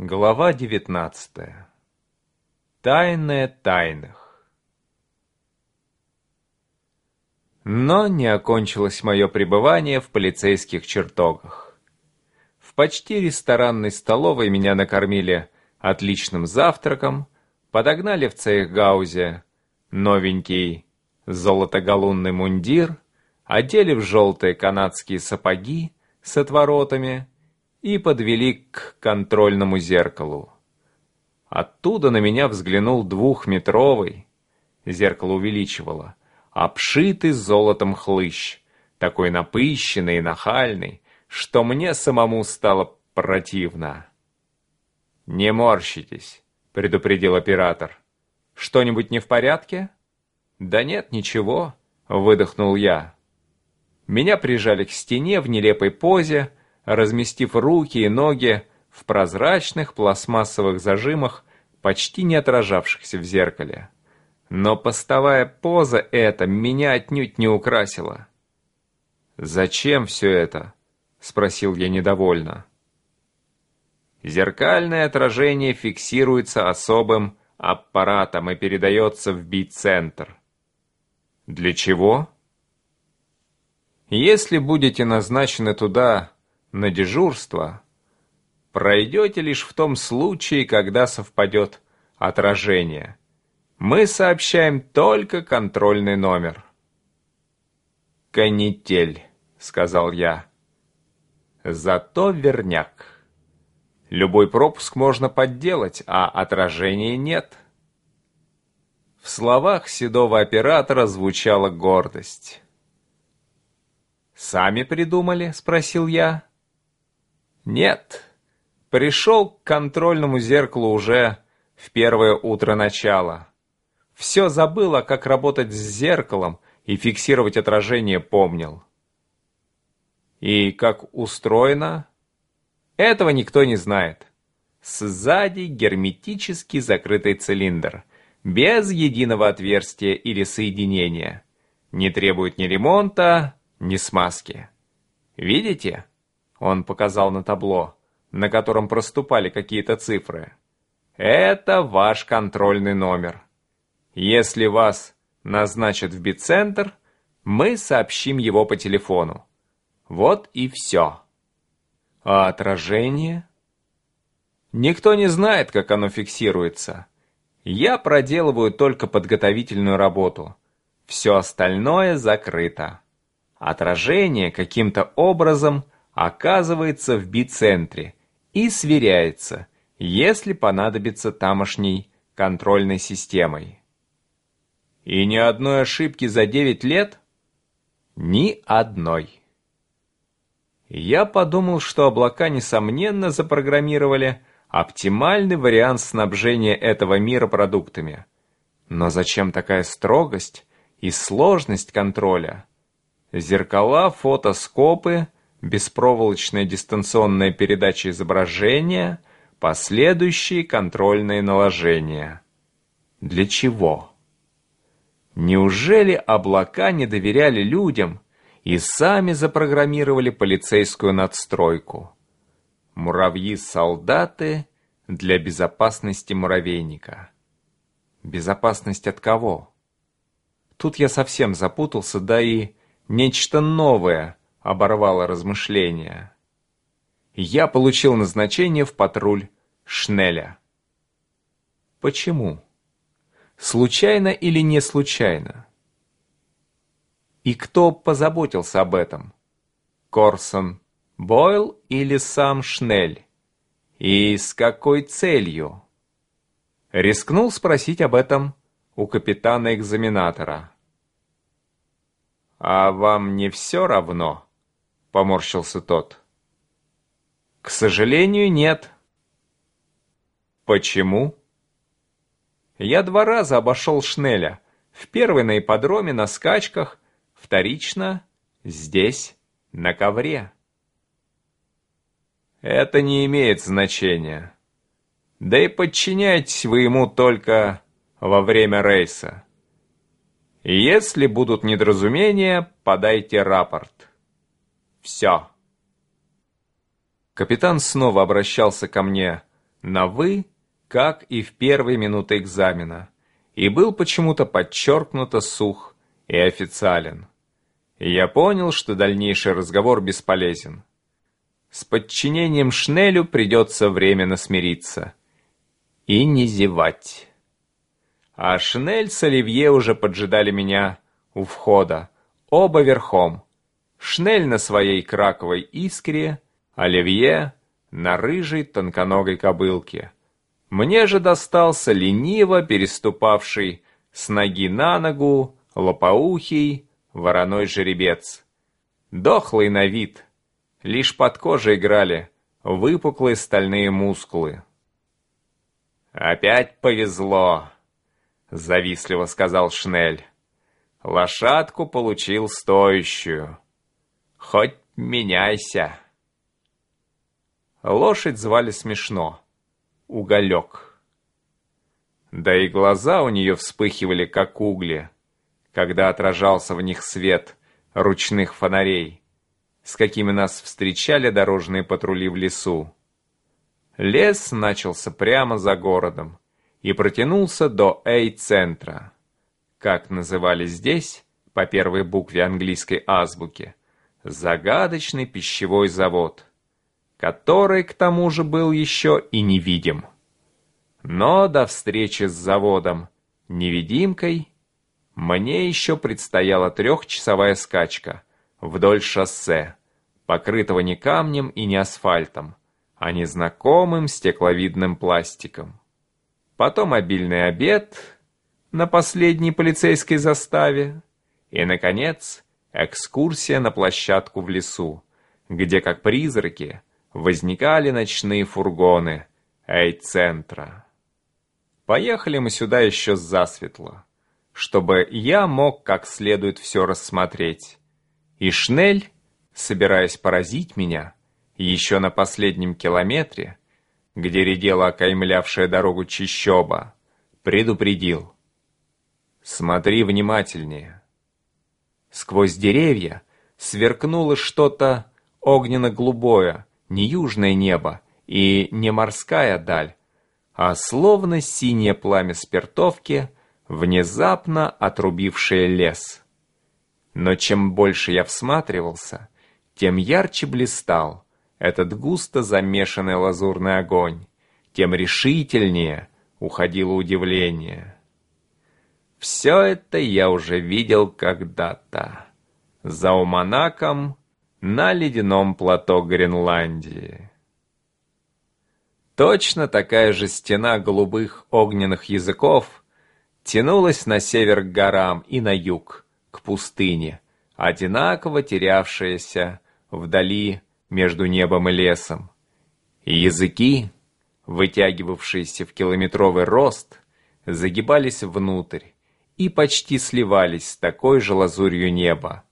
Глава девятнадцатая. Тайное тайных. Но не окончилось мое пребывание в полицейских чертогах. В почти ресторанной столовой меня накормили отличным завтраком, подогнали в цейхгаузе новенький золотогалунный мундир, одели в желтые канадские сапоги с отворотами и подвели к контрольному зеркалу. Оттуда на меня взглянул двухметровый, зеркало увеличивало, обшитый золотом хлыщ, такой напыщенный и нахальный, что мне самому стало противно. «Не морщитесь», — предупредил оператор. «Что-нибудь не в порядке?» «Да нет, ничего», — выдохнул я. Меня прижали к стене в нелепой позе, разместив руки и ноги в прозрачных пластмассовых зажимах, почти не отражавшихся в зеркале. Но постовая поза эта меня отнюдь не украсила. «Зачем все это?» — спросил я недовольно. Зеркальное отражение фиксируется особым аппаратом и передается в бит-центр. Для чего? Если будете назначены туда на дежурство, пройдете лишь в том случае, когда совпадет отражение. Мы сообщаем только контрольный номер. «Канитель», — сказал я. «Зато верняк. Любой пропуск можно подделать, а отражения нет». В словах седого оператора звучала гордость. «Сами придумали?» — спросил я. «Нет. Пришел к контрольному зеркалу уже в первое утро начала. Все забыло, как работать с зеркалом и фиксировать отражение помнил. И как устроено? Этого никто не знает. Сзади герметически закрытый цилиндр — без единого отверстия или соединения. Не требует ни ремонта, ни смазки. Видите? Он показал на табло, на котором проступали какие-то цифры. Это ваш контрольный номер. Если вас назначат в бицентр, мы сообщим его по телефону. Вот и все. А отражение? Никто не знает, как оно фиксируется. Я проделываю только подготовительную работу. Все остальное закрыто. Отражение каким-то образом оказывается в бицентре и сверяется, если понадобится тамошней контрольной системой. И ни одной ошибки за 9 лет? Ни одной. Я подумал, что облака, несомненно, запрограммировали оптимальный вариант снабжения этого мира продуктами. Но зачем такая строгость и сложность контроля? Зеркала, фотоскопы, беспроволочная дистанционная передача изображения, последующие контрольные наложения. Для чего? Неужели облака не доверяли людям и сами запрограммировали полицейскую надстройку? Муравьи-солдаты для безопасности муравейника. Безопасность от кого? Тут я совсем запутался, да и нечто новое оборвало размышления. Я получил назначение в патруль Шнеля. Почему? Случайно или не случайно? И кто позаботился об этом? Корсон Бойл или сам Шнель? И с какой целью? Рискнул спросить об этом у капитана-экзаменатора. «А вам не все равно?» — поморщился тот. «К сожалению, нет». «Почему?» «Я два раза обошел Шнеля. В первый на ипподроме на скачках, вторично здесь, на ковре». Это не имеет значения. Да и подчиняйтесь вы ему только во время рейса. Если будут недоразумения, подайте рапорт. Все. Капитан снова обращался ко мне на «вы», как и в первые минуты экзамена, и был почему-то подчеркнуто сух и официален. Я понял, что дальнейший разговор бесполезен. С подчинением Шнелю придется временно смириться. И не зевать. А Шнель с Оливье уже поджидали меня у входа, оба верхом. Шнель на своей краковой искре, Оливье на рыжей тонконогой кобылке. Мне же достался лениво переступавший с ноги на ногу лопоухий вороной жеребец. Дохлый на вид, лишь под кожей играли выпуклые стальные мускулы. «Опять повезло», — завистливо сказал Шнель. «Лошадку получил стоящую. Хоть меняйся». Лошадь звали смешно. Уголек. Да и глаза у нее вспыхивали, как угли, когда отражался в них свет ручных фонарей, с какими нас встречали дорожные патрули в лесу. Лес начался прямо за городом и протянулся до Эй-центра, как называли здесь, по первой букве английской азбуки, загадочный пищевой завод который, к тому же, был еще и невидим. Но до встречи с заводом невидимкой мне еще предстояла трехчасовая скачка вдоль шоссе, покрытого не камнем и не асфальтом, а незнакомым стекловидным пластиком. Потом обильный обед на последней полицейской заставе и, наконец, экскурсия на площадку в лесу, где, как призраки, возникали ночные фургоны Эй-центра. Поехали мы сюда еще засветло, чтобы я мог как следует все рассмотреть. И Шнель, собираясь поразить меня, еще на последнем километре, где редела окаймлявшая дорогу чищоба, предупредил. «Смотри внимательнее». Сквозь деревья сверкнуло что-то огненно-голубое, не южное небо и не морская даль, а словно синее пламя спиртовки, внезапно отрубившее лес. Но чем больше я всматривался, тем ярче блистал этот густо замешанный лазурный огонь, тем решительнее уходило удивление. Все это я уже видел когда-то. За Уманаком на ледяном плато Гренландии. Точно такая же стена голубых огненных языков тянулась на север к горам и на юг, к пустыне, одинаково терявшаяся вдали между небом и лесом. И языки, вытягивавшиеся в километровый рост, загибались внутрь и почти сливались с такой же лазурью неба,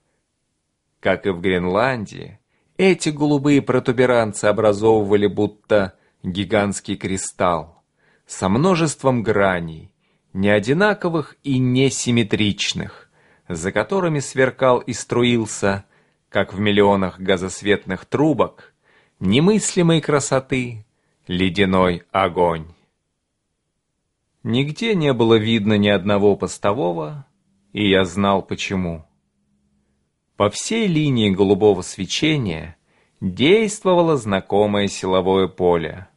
как и в Гренландии, эти голубые протуберанцы образовывали будто гигантский кристалл со множеством граней, неодинаковых и несимметричных, за которыми сверкал и струился, как в миллионах газосветных трубок, немыслимой красоты ледяной огонь. Нигде не было видно ни одного постового, и я знал почему. По всей линии голубого свечения действовало знакомое силовое поле.